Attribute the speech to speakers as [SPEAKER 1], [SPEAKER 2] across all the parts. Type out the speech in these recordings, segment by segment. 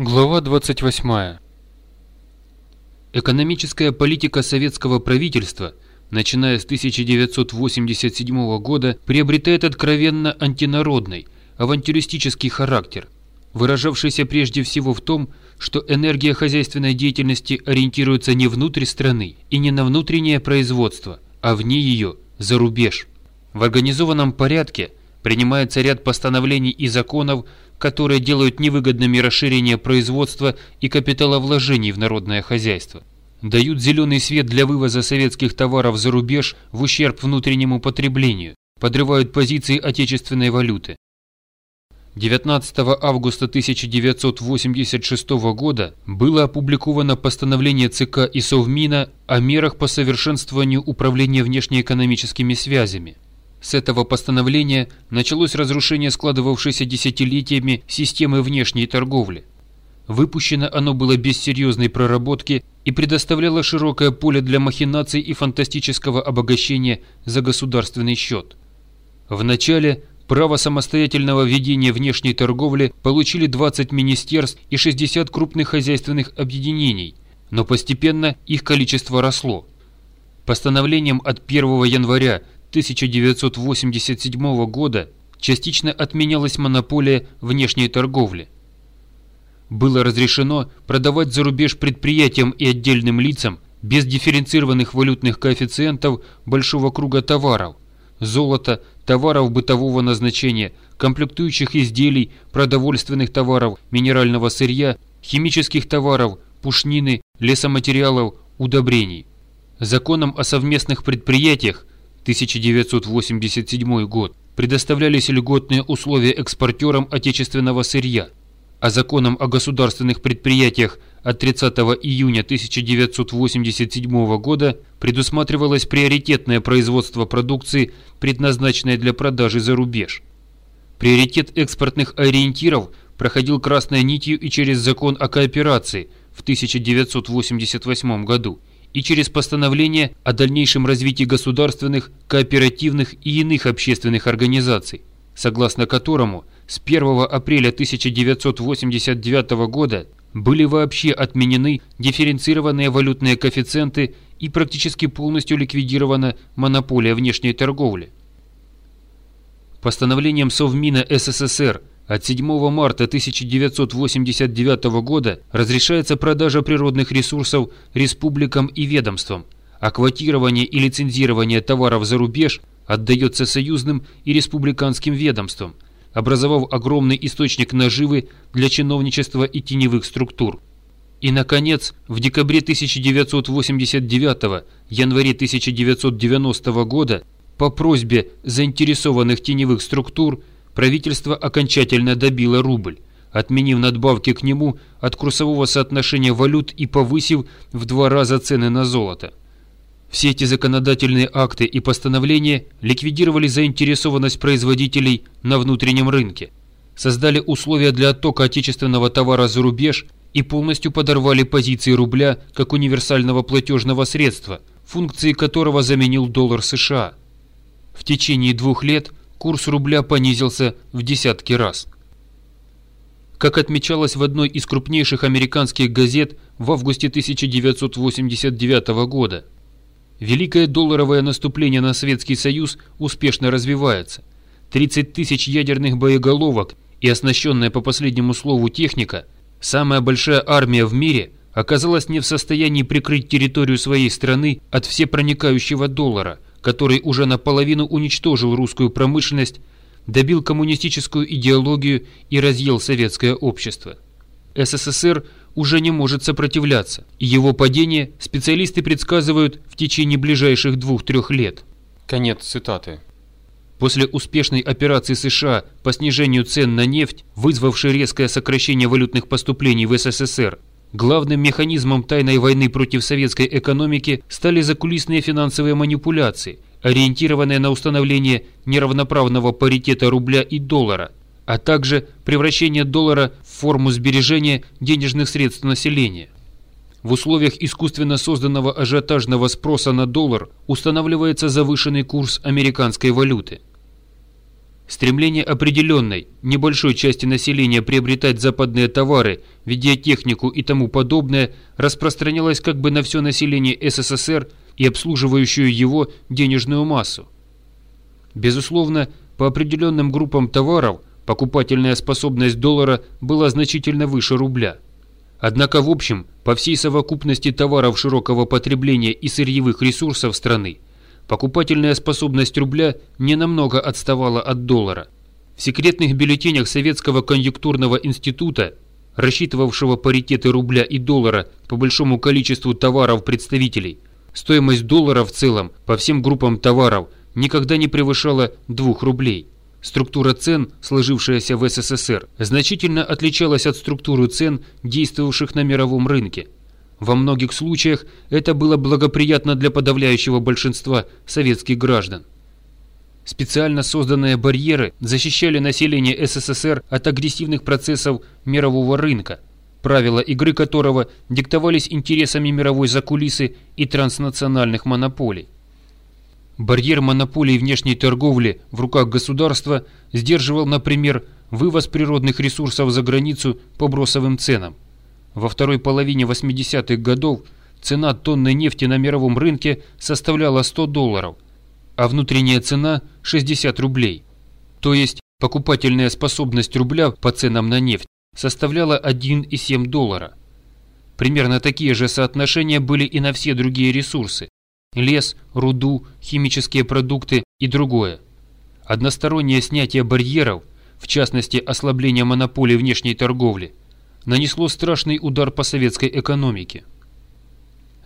[SPEAKER 1] Глава 28. Экономическая политика советского правительства, начиная с 1987 года, приобретает откровенно антинародный, авантюристический характер, выражавшийся прежде всего в том, что энергия хозяйственной деятельности ориентируется не внутрь страны и не на внутреннее производство, а вне ее, за рубеж. В организованном порядке принимается ряд постановлений и законов, которые делают невыгодными расширение производства и капиталовложений в народное хозяйство. Дают зеленый свет для вывоза советских товаров за рубеж в ущерб внутреннему потреблению, подрывают позиции отечественной валюты. 19 августа 1986 года было опубликовано постановление ЦК и Совмина о мерах по совершенствованию управления внешнеэкономическими связями – с этого постановления началось разрушение складывавшейся десятилетиями системы внешней торговли. Выпущено оно было без серьезной проработки и предоставляло широкое поле для махинаций и фантастического обогащения за государственный счет. В начале право самостоятельного ведения внешней торговли получили 20 министерств и 60 крупных хозяйственных объединений, но постепенно их количество росло. Постановлением от 1 января 1987 года частично отменялась монополия внешней торговли. Было разрешено продавать за рубеж предприятиям и отдельным лицам без дифференцированных валютных коэффициентов большого круга товаров – золота, товаров бытового назначения, комплектующих изделий, продовольственных товаров, минерального сырья, химических товаров, пушнины, лесоматериалов, удобрений. Законом о совместных предприятиях 1987 год предоставлялись льготные условия экспортерам отечественного сырья, а законом о государственных предприятиях от 30 июня 1987 года предусматривалось приоритетное производство продукции, предназначенной для продажи за рубеж. Приоритет экспортных ориентиров проходил красной нитью и через закон о кооперации в 1988 году и через постановление о дальнейшем развитии государственных, кооперативных и иных общественных организаций, согласно которому с 1 апреля 1989 года были вообще отменены дифференцированные валютные коэффициенты и практически полностью ликвидирована монополия внешней торговли. Постановлением Совмина СССР от 7 марта 1989 года разрешается продажа природных ресурсов республикам и ведомствам, а квотирование и лицензирование товаров за рубеж отдается союзным и республиканским ведомствам, образовав огромный источник наживы для чиновничества и теневых структур. И, наконец, в декабре 1989 январе 1990 года по просьбе заинтересованных теневых структур правительство окончательно добило рубль, отменив надбавки к нему от курсового соотношения валют и повысив в два раза цены на золото. Все эти законодательные акты и постановления ликвидировали заинтересованность производителей на внутреннем рынке, создали условия для оттока отечественного товара за рубеж и полностью подорвали позиции рубля как универсального платежного средства, функции которого заменил доллар США. В течение двух лет курс рубля понизился в десятки раз. Как отмечалось в одной из крупнейших американских газет в августе 1989 года, великое долларовое наступление на Советский Союз успешно развивается. 30 тысяч ядерных боеголовок и оснащенная по последнему слову техника, самая большая армия в мире, оказалась не в состоянии прикрыть территорию своей страны от всепроникающего доллара – который уже наполовину уничтожил русскую промышленность, добил коммунистическую идеологию и разъел советское общество. СССР уже не может сопротивляться, и его падение специалисты предсказывают в течение ближайших двух-трех лет.
[SPEAKER 2] Конец цитаты.
[SPEAKER 1] После успешной операции США по снижению цен на нефть, вызвавшей резкое сокращение валютных поступлений в СССР, Главным механизмом тайной войны против советской экономики стали закулисные финансовые манипуляции, ориентированные на установление неравноправного паритета рубля и доллара, а также превращение доллара в форму сбережения денежных средств населения. В условиях искусственно созданного ажиотажного спроса на доллар устанавливается завышенный курс американской валюты. Стремление определенной, небольшой части населения приобретать западные товары, видеотехнику и тому подобное распространялось как бы на все население СССР и обслуживающую его денежную массу. Безусловно, по определенным группам товаров покупательная способность доллара была значительно выше рубля. Однако в общем, по всей совокупности товаров широкого потребления и сырьевых ресурсов страны, покупательная способность рубля не намного отставала от доллара. В секретных бюллетенях Советского конъюнктурного института, рассчитывавшего паритеты рубля и доллара по большому количеству товаров представителей, стоимость доллара в целом по всем группам товаров никогда не превышала 2 рублей. Структура цен, сложившаяся в СССР, значительно отличалась от структуры цен, действовавших на мировом рынке. Во многих случаях это было благоприятно для подавляющего большинства советских граждан. Специально созданные барьеры защищали население СССР от агрессивных процессов мирового рынка, правила игры которого диктовались интересами мировой закулисы и транснациональных монополий. Барьер монополии внешней торговли в руках государства сдерживал, например, вывоз природных ресурсов за границу по бросовым ценам. Во второй половине 80-х годов цена тонны нефти на мировом рынке составляла 100 долларов, а внутренняя цена – 60 рублей. То есть покупательная способность рубля по ценам на нефть составляла 1,7 доллара. Примерно такие же соотношения были и на все другие ресурсы лес, руду, химические продукты и другое. Одностороннее снятие барьеров, в частности ослабление монополии внешней торговли, нанесло страшный удар по советской экономике.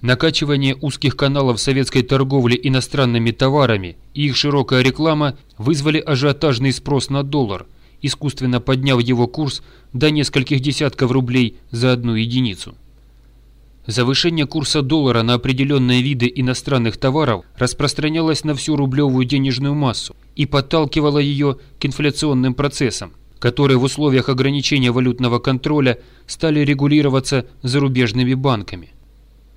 [SPEAKER 1] Накачивание узких каналов советской торговли иностранными товарами и их широкая реклама вызвали ажиотажный спрос на доллар, искусственно подняв его курс до нескольких десятков рублей за одну единицу. Завышение курса доллара на определенные виды иностранных товаров распространялось на всю рублевую денежную массу и подталкивало ее к инфляционным процессам, которые в условиях ограничения валютного контроля стали регулироваться зарубежными банками.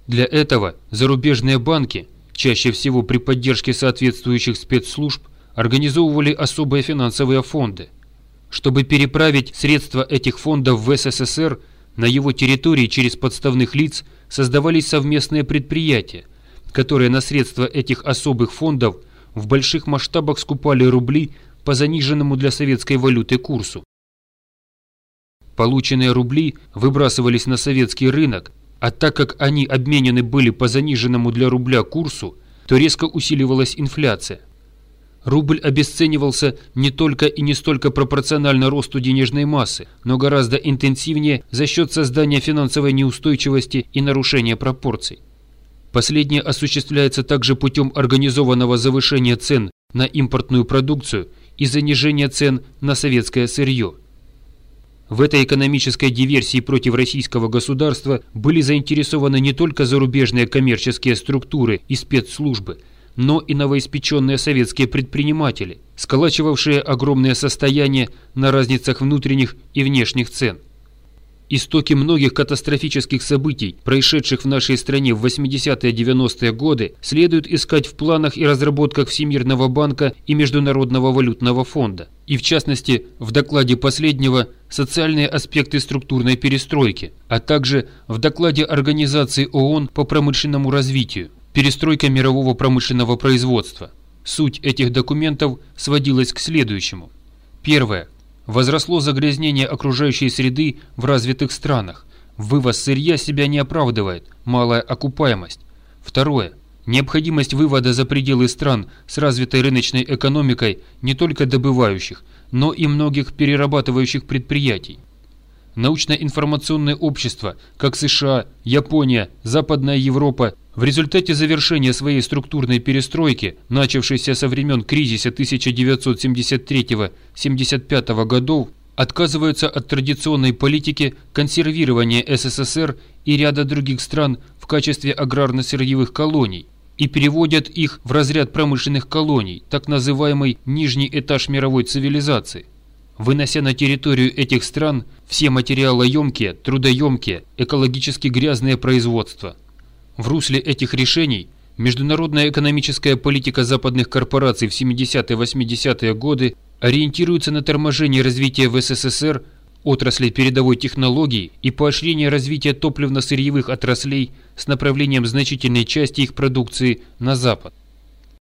[SPEAKER 1] Для этого зарубежные банки, чаще всего при поддержке соответствующих спецслужб, организовывали особые финансовые фонды. Чтобы переправить средства этих фондов в СССР, на его территории через подставных лиц – создавались совместные предприятия, которые на средства этих особых фондов в больших масштабах скупали рубли по заниженному для советской валюты курсу. Полученные рубли выбрасывались на советский рынок, а так как они обменены были по заниженному для рубля курсу, то резко усиливалась инфляция. Рубль обесценивался не только и не столько пропорционально росту денежной массы, но гораздо интенсивнее за счет создания финансовой неустойчивости и нарушения пропорций. Последнее осуществляется также путем организованного завышения цен на импортную продукцию и занижения цен на советское сырье. В этой экономической диверсии против российского государства были заинтересованы не только зарубежные коммерческие структуры и спецслужбы – но и новоиспеченные советские предприниматели, сколачивавшие огромное состояние на разницах внутренних и внешних цен. Истоки многих катастрофических событий, происшедших в нашей стране в 80-90-е годы, следует искать в планах и разработках Всемирного банка и Международного валютного фонда, и в частности в докладе последнего «Социальные аспекты структурной перестройки», а также в докладе Организации ООН по промышленному развитию. Перестройка мирового промышленного производства. Суть этих документов сводилась к следующему. Первое. Возросло загрязнение окружающей среды в развитых странах. Вывоз сырья себя не оправдывает, малая окупаемость. Второе. Необходимость вывода за пределы стран с развитой рыночной экономикой не только добывающих, но и многих перерабатывающих предприятий. Научно-информационное общество, как США, Япония, Западная Европа в результате завершения своей структурной перестройки, начавшейся со времен кризиса 1973-75 годов, отказываются от традиционной политики консервирования СССР и ряда других стран в качестве аграрно-сырьевых колоний и переводят их в разряд промышленных колоний, так называемый нижний этаж мировой цивилизации, вынося на территорию этих стран все материалоемкие, трудоемкие, экологически грязные производства – в русле этих решений международная экономическая политика западных корпораций в 70-80-е годы ориентируется на торможение развития в СССР отрасли передовой технологии и поощрение развития топливно-сырьевых отраслей с направлением значительной части их продукции на Запад.